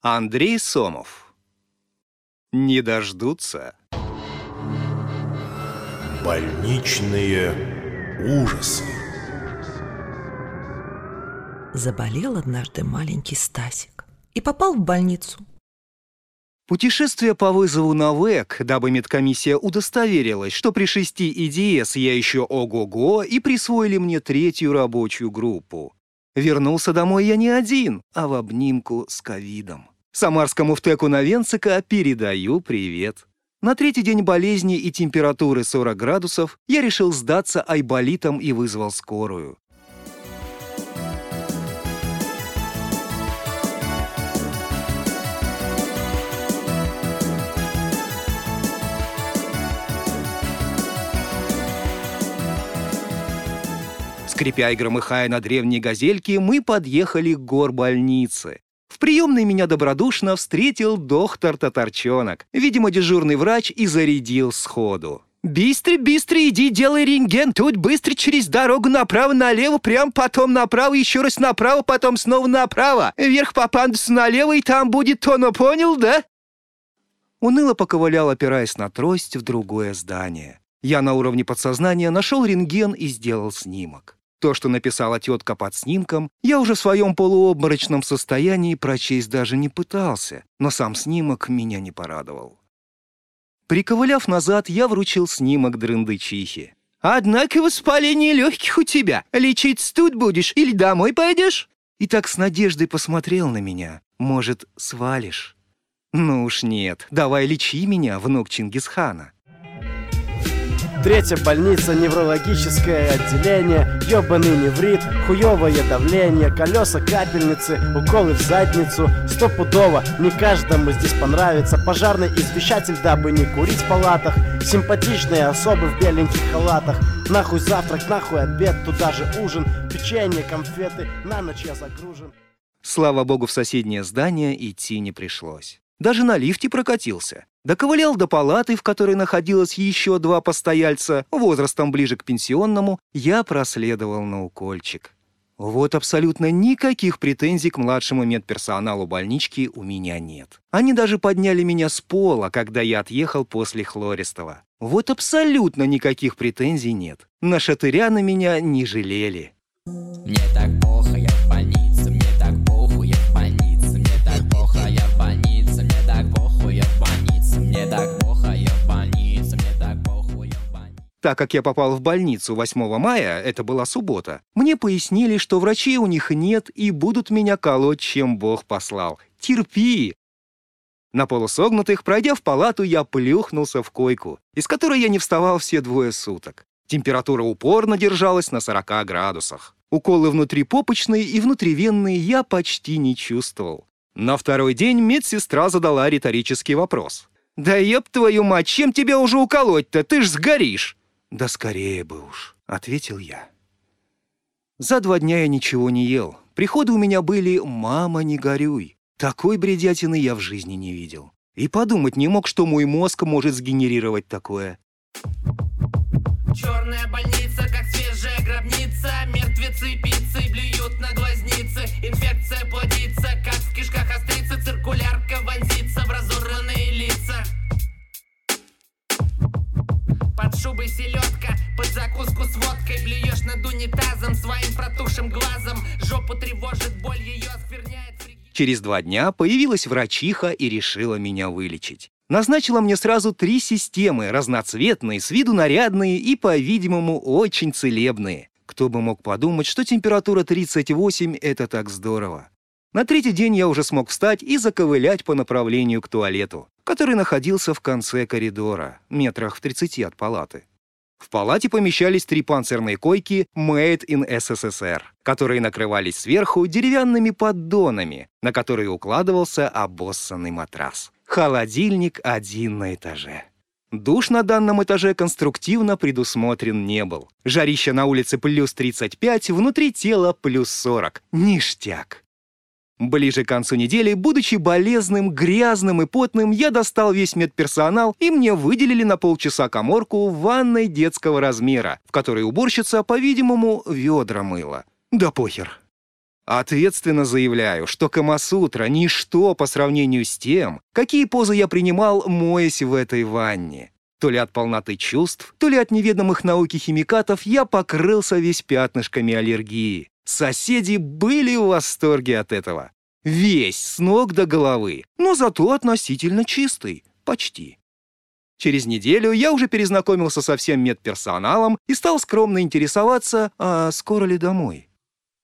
Андрей Сомов. Не дождутся. Больничные ужасы. Заболел однажды маленький Стасик и попал в больницу. Путешествие по вызову на ВЭК, дабы медкомиссия удостоверилась, что при 6 ИДС я еще ого-го, и присвоили мне третью рабочую группу. Вернулся домой я не один, а в обнимку с ковидом. Самарскому втеку Новенцика передаю привет. На третий день болезни и температуры 40 градусов я решил сдаться айболитом и вызвал скорую. Скрипя и громыхая на древней газельке, мы подъехали к горбольнице. В приемной меня добродушно встретил доктор Татарчонок, видимо, дежурный врач, и зарядил сходу. «Быстро, быстро иди, делай рентген. Тут быстро через дорогу направо-налево, прям потом направо, еще раз направо, потом снова направо. Вверх по пандусу налево, и там будет тоно, понял, да?» Уныло поковылял, опираясь на трость, в другое здание. Я на уровне подсознания нашел рентген и сделал снимок. То, что написала тетка под снимком, я уже в своем полуобморочном состоянии прочесть даже не пытался, но сам снимок меня не порадовал. Приковыляв назад, я вручил снимок дрындычихе. «Однако воспаление легких у тебя. Лечить тут будешь или домой пойдешь?» И так с надеждой посмотрел на меня. «Может, свалишь?» «Ну уж нет, давай лечи меня, внук Чингисхана». Третья больница, неврологическое отделение, ёбаный неврит, хуёвое давление, колеса капельницы, уколы в задницу, стопудово, не каждому здесь понравится, пожарный извещатель, дабы не курить в палатах, симпатичные особы в беленьких халатах, нахуй завтрак, нахуй обед, туда же ужин, печенье, конфеты, на ночь я загружен. Слава богу, в соседнее здание идти не пришлось. Даже на лифте прокатился. Доковылял до палаты, в которой находилось еще два постояльца, возрастом ближе к пенсионному, я проследовал на укольчик. Вот абсолютно никаких претензий к младшему медперсоналу больнички у меня нет. Они даже подняли меня с пола, когда я отъехал после хлористого. Вот абсолютно никаких претензий нет. На шатыря на меня не жалели. Мне так Так как я попал в больницу 8 мая, это была суббота, мне пояснили, что врачей у них нет и будут меня колоть, чем Бог послал. Терпи! На полусогнутых, пройдя в палату, я плюхнулся в койку, из которой я не вставал все двое суток. Температура упорно держалась на 40 градусах. Уколы внутрипопочные и внутривенные я почти не чувствовал. На второй день медсестра задала риторический вопрос. «Да еб твою мать, чем тебя уже уколоть-то? Ты ж сгоришь!» «Да скорее бы уж», — ответил я. За два дня я ничего не ел. Приходы у меня были «мама, не горюй». Такой бредятины я в жизни не видел. И подумать не мог, что мой мозг может сгенерировать такое. Черная больница, как свежая гробница Мертвецы пиццей блюют на глазницы Инфекция Через два дня появилась врачиха и решила меня вылечить. Назначила мне сразу три системы, разноцветные, с виду нарядные и, по-видимому, очень целебные. Кто бы мог подумать, что температура 38 — это так здорово. На третий день я уже смог встать и заковылять по направлению к туалету, который находился в конце коридора, метрах в 30 от палаты. В палате помещались три панцирные койки «Made in SSSR», которые накрывались сверху деревянными поддонами, на которые укладывался обоссанный матрас. Холодильник один на этаже. Душ на данном этаже конструктивно предусмотрен не был. Жарище на улице плюс 35, внутри тела плюс 40. Ништяк. Ближе к концу недели, будучи болезным, грязным и потным, я достал весь медперсонал, и мне выделили на полчаса коморку в ванной детского размера, в которой уборщица, по-видимому, ведра мыла. Да похер. Ответственно заявляю, что Камасутра — ничто по сравнению с тем, какие позы я принимал, моясь в этой ванне. То ли от полноты чувств, то ли от неведомых науки химикатов я покрылся весь пятнышками аллергии. Соседи были в восторге от этого. Весь, с ног до головы, но зато относительно чистый. Почти. Через неделю я уже перезнакомился со всем медперсоналом и стал скромно интересоваться, а скоро ли домой.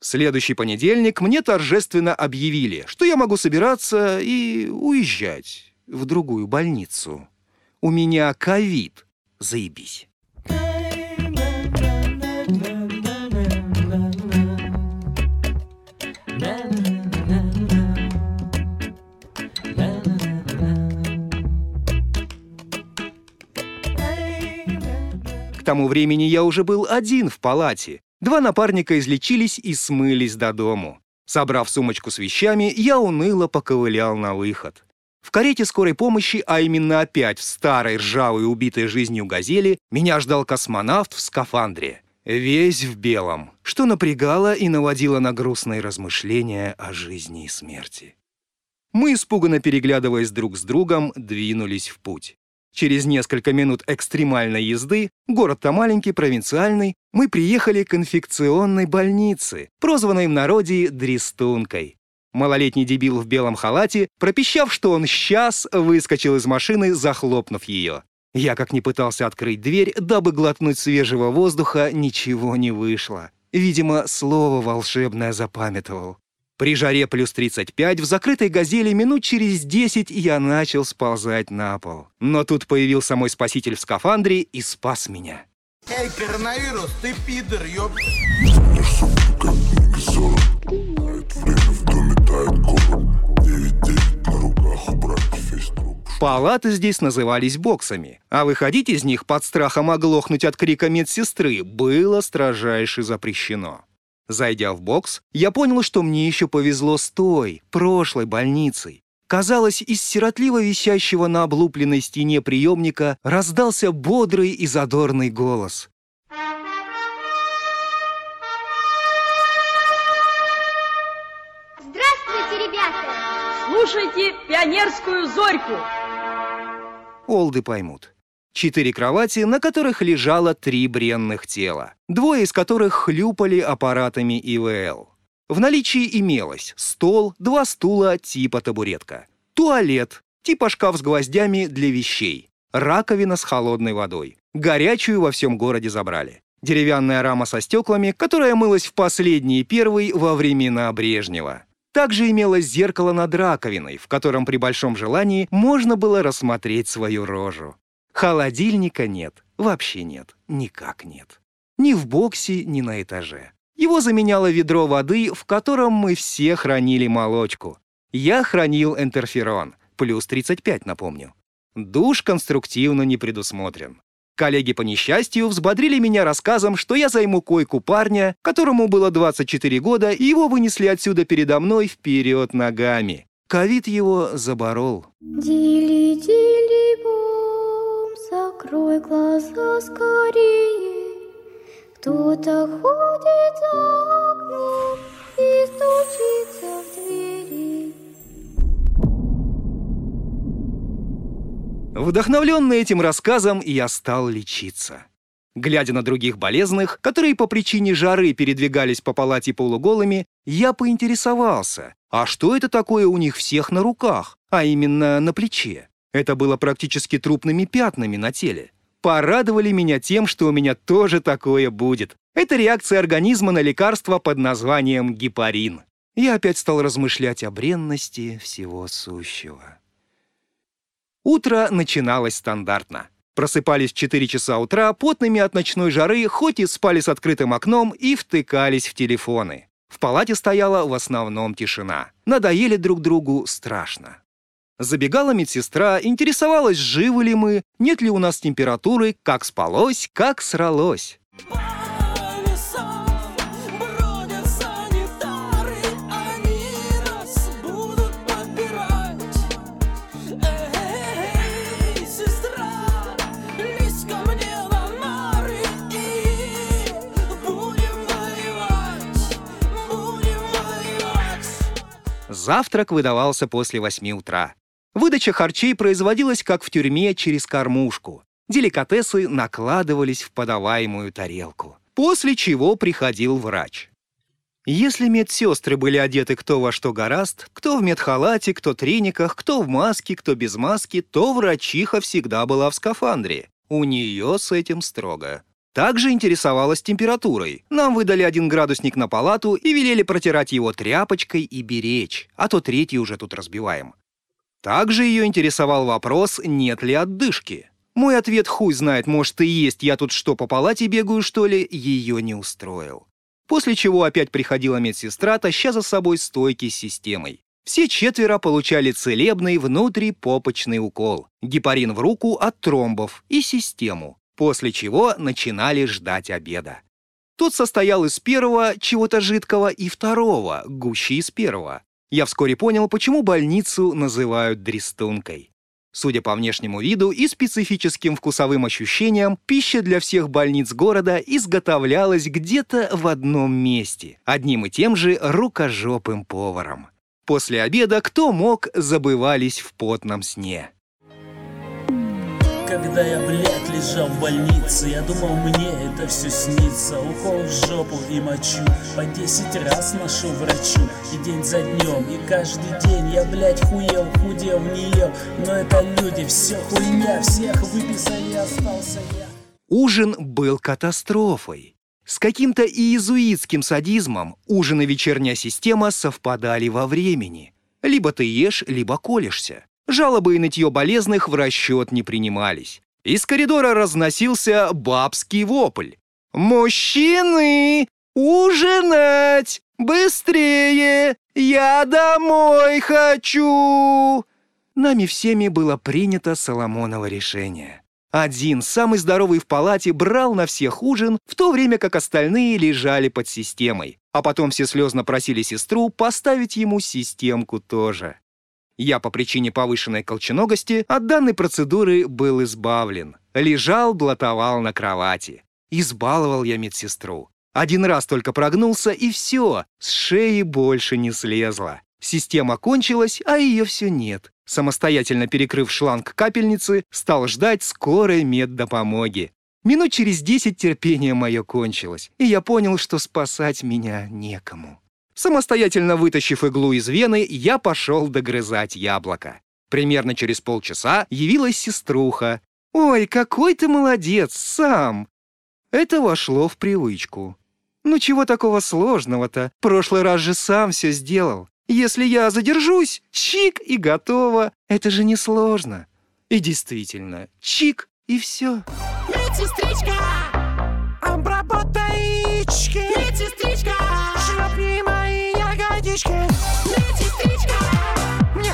В следующий понедельник мне торжественно объявили, что я могу собираться и уезжать в другую больницу. У меня ковид. Заебись. К тому времени я уже был один в палате. Два напарника излечились и смылись до дому. Собрав сумочку с вещами, я уныло поковылял на выход. В карете скорой помощи, а именно опять в старой ржавой убитой жизнью «Газели», меня ждал космонавт в скафандре. Весь в белом, что напрягало и наводило на грустные размышления о жизни и смерти. Мы, испуганно переглядываясь друг с другом, двинулись в путь. Через несколько минут экстремальной езды, город-то маленький, провинциальный, мы приехали к инфекционной больнице, прозванной в народе «Дрестункой». Малолетний дебил в белом халате, пропищав, что он сейчас, выскочил из машины, захлопнув ее. Я как ни пытался открыть дверь, дабы глотнуть свежего воздуха, ничего не вышло. Видимо, слово волшебное запамятовал. При жаре плюс 35 в закрытой «Газели» минут через 10 я начал сползать на пол. Но тут появился мой спаситель в скафандре и спас меня. Эй, коронавирус, ты пидор, ёб... Палаты здесь назывались боксами, а выходить из них под страхом оглохнуть от крика медсестры было строжайше запрещено. Зайдя в бокс, я понял, что мне еще повезло с той, прошлой больницей. Казалось, из сиротливо висящего на облупленной стене приемника раздался бодрый и задорный голос. Здравствуйте, ребята! Слушайте пионерскую зорьку. Олды поймут. Четыре кровати, на которых лежало три бренных тела, двое из которых хлюпали аппаратами ИВЛ. В наличии имелось стол, два стула типа табуретка, туалет, типа шкаф с гвоздями для вещей, раковина с холодной водой. Горячую во всем городе забрали. Деревянная рама со стеклами, которая мылась в последний и первый во времена Брежнева. Также имелось зеркало над раковиной, в котором при большом желании можно было рассмотреть свою рожу. Холодильника нет, вообще нет, никак нет. Ни в боксе, ни на этаже. Его заменяло ведро воды, в котором мы все хранили молочку. Я хранил интерферон, плюс 35, напомню. Душ конструктивно не предусмотрен. Коллеги по несчастью взбодрили меня рассказом, что я займу койку парня, которому было 24 года, и его вынесли отсюда передо мной вперед ногами. Ковид его заборол. Дили, дили, глаза скорее. Кто-то ходит за окном и стучится в двери. Вдохновленный этим рассказом, я стал лечиться. Глядя на других болезных, которые по причине жары передвигались по палате полуголыми, я поинтересовался, а что это такое у них всех на руках, а именно на плече? Это было практически трупными пятнами на теле. Порадовали меня тем, что у меня тоже такое будет. Это реакция организма на лекарство под названием гепарин. Я опять стал размышлять о бренности всего сущего. Утро начиналось стандартно. Просыпались в 4 часа утра, потными от ночной жары, хоть и спали с открытым окном и втыкались в телефоны. В палате стояла в основном тишина. Надоели друг другу страшно. Забегала медсестра, интересовалась, живы ли мы, нет ли у нас температуры, как спалось, как сралось. Завтрак выдавался после восьми утра. Выдача харчей производилась как в тюрьме через кормушку. Деликатесы накладывались в подаваемую тарелку. После чего приходил врач. Если медсестры были одеты кто во что гораст, кто в медхалате, кто трениках, кто в маске, кто без маски, то врачиха всегда была в скафандре. У нее с этим строго. Также интересовалась температурой. Нам выдали один градусник на палату и велели протирать его тряпочкой и беречь, а то третий уже тут разбиваем. Также ее интересовал вопрос, нет ли отдышки. Мой ответ хуй знает, может и есть, я тут что, по палате бегаю, что ли, ее не устроил. После чего опять приходила медсестра, таща за собой стойки с системой. Все четверо получали целебный внутрипопочный укол, гепарин в руку от тромбов и систему, после чего начинали ждать обеда. Тот состоял из первого чего-то жидкого и второго, гуще из первого. Я вскоре понял, почему больницу называют дрестункой. Судя по внешнему виду и специфическим вкусовым ощущениям, пища для всех больниц города изготовлялась где-то в одном месте, одним и тем же рукожопым поваром. После обеда кто мог, забывались в потном сне. Когда я, блядь, лежал в больнице. Я думал, мне это все снится. Укол в жопу и мочу. По десять раз ношу врачу. И день за днем, и каждый день Я, блядь, хуел, худел, не ел. Но это люди, все хуйня. Всех выписали, остался я. Ужин был катастрофой. С каким-то иезуитским садизмом ужин и вечерняя система совпадали во времени. Либо ты ешь, либо колешься. Жалобы и нытье болезных в расчет не принимались. Из коридора разносился бабский вопль. «Мужчины! Ужинать! Быстрее! Я домой хочу!» Нами всеми было принято Соломоново решение. Один, самый здоровый в палате, брал на всех ужин, в то время как остальные лежали под системой. А потом все слезно просили сестру поставить ему системку тоже. Я по причине повышенной колченогости от данной процедуры был избавлен. Лежал, блатовал на кровати. Избаловал я медсестру. Один раз только прогнулся, и все, с шеи больше не слезла. Система кончилась, а ее все нет. Самостоятельно перекрыв шланг капельницы, стал ждать скорой меддопомоги. Минут через десять терпение мое кончилось, и я понял, что спасать меня некому. Самостоятельно вытащив иглу из вены, я пошел догрызать яблоко. Примерно через полчаса явилась сеструха. «Ой, какой ты молодец, сам!» Это вошло в привычку. «Ну чего такого сложного-то? Прошлый раз же сам все сделал. Если я задержусь, чик и готово. Это же не сложно». И действительно, чик и все. Медсестричка, ягодички. Медсестричка, мне.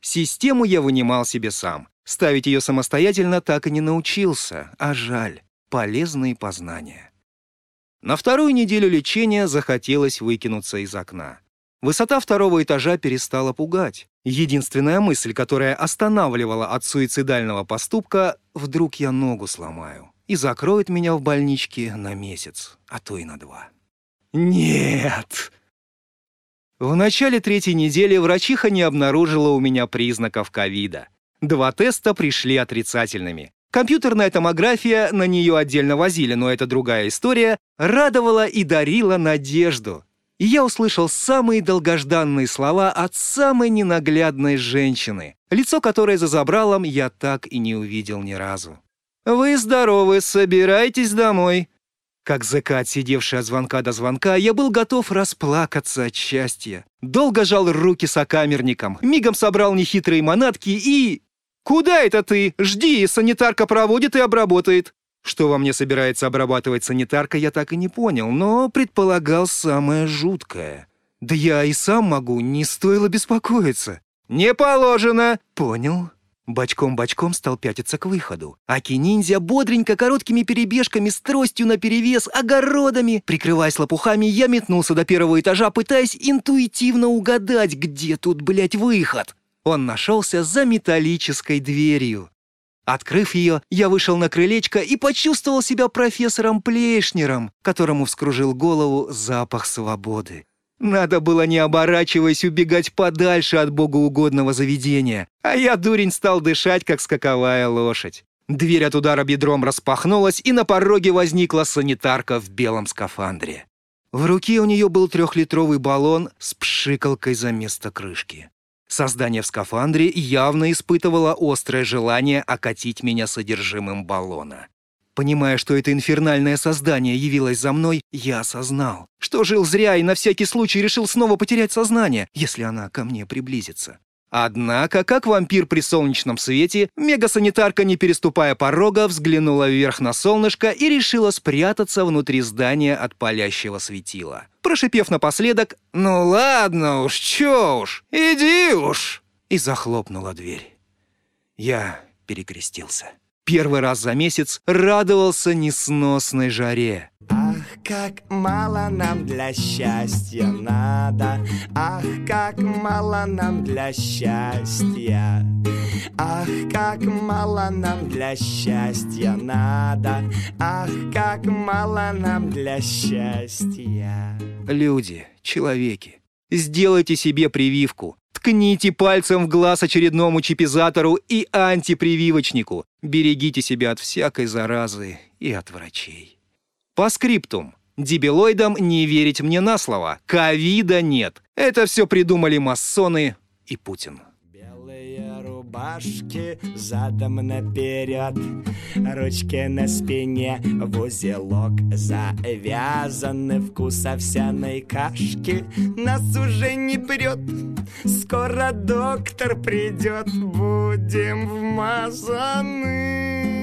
Систему я вынимал себе сам. Ставить ее самостоятельно так и не научился, а жаль. Полезные познания. На вторую неделю лечения захотелось выкинуться из окна. Высота второго этажа перестала пугать. Единственная мысль, которая останавливала от суицидального поступка — вдруг я ногу сломаю и закроют меня в больничке на месяц, а то и на два. Нет! В начале третьей недели врачиха не обнаружила у меня признаков ковида. Два теста пришли отрицательными. Компьютерная томография, на нее отдельно возили, но это другая история, радовала и дарила надежду. И я услышал самые долгожданные слова от самой ненаглядной женщины, лицо которой за забралом я так и не увидел ни разу. «Вы здоровы, собирайтесь домой». Как ЗК, сидевший от звонка до звонка, я был готов расплакаться от счастья. Долго жал руки сокамерникам, мигом собрал нехитрые манатки и... «Куда это ты? Жди, санитарка проводит и обработает». Что во мне собирается обрабатывать санитарка, я так и не понял, но предполагал самое жуткое. Да я и сам могу, не стоило беспокоиться. «Не положено!» «Понял». Бочком-бочком стал пятиться к выходу. Аки-ниндзя бодренько короткими перебежками с тростью наперевес, огородами. Прикрываясь лопухами, я метнулся до первого этажа, пытаясь интуитивно угадать, где тут, блядь, выход. Он нашелся за металлической дверью. Открыв ее, я вышел на крылечко и почувствовал себя профессором Плейшнером, которому вскружил голову запах свободы. Надо было, не оборачиваясь, убегать подальше от богоугодного заведения, а я, дурень, стал дышать, как скаковая лошадь. Дверь от удара бедром распахнулась, и на пороге возникла санитарка в белом скафандре. В руке у нее был трехлитровый баллон с пшикалкой за место крышки. Создание в скафандре явно испытывало острое желание окатить меня содержимым баллона. Понимая, что это инфернальное создание явилось за мной, я осознал, что жил зря и на всякий случай решил снова потерять сознание, если она ко мне приблизится. Однако, как вампир при солнечном свете, мегасанитарка, не переступая порога, взглянула вверх на солнышко и решила спрятаться внутри здания от палящего светила. Прошипев напоследок «Ну ладно уж, чё уж, иди уж!» и захлопнула дверь. Я перекрестился. Первый раз за месяц радовался несносной жаре. Ах, как мало нам для счастья надо, Ах, как мало нам для счастья. Ах, как мало нам для счастья надо, Ах, как мало нам для счастья. Люди, человеки, сделайте себе прививку. Ткните пальцем в глаз очередному чипизатору и антипрививочнику. Берегите себя от всякой заразы и от врачей. По скриптум. Дебилоидам не верить мне на слово. Ковида нет. Это все придумали масоны и Путин. Белые рубашки задом наперед, Ручки на спине в узелок завязаны Вкус овсяной кашки нас уже не прет Скоро доктор придет, будем вмазаны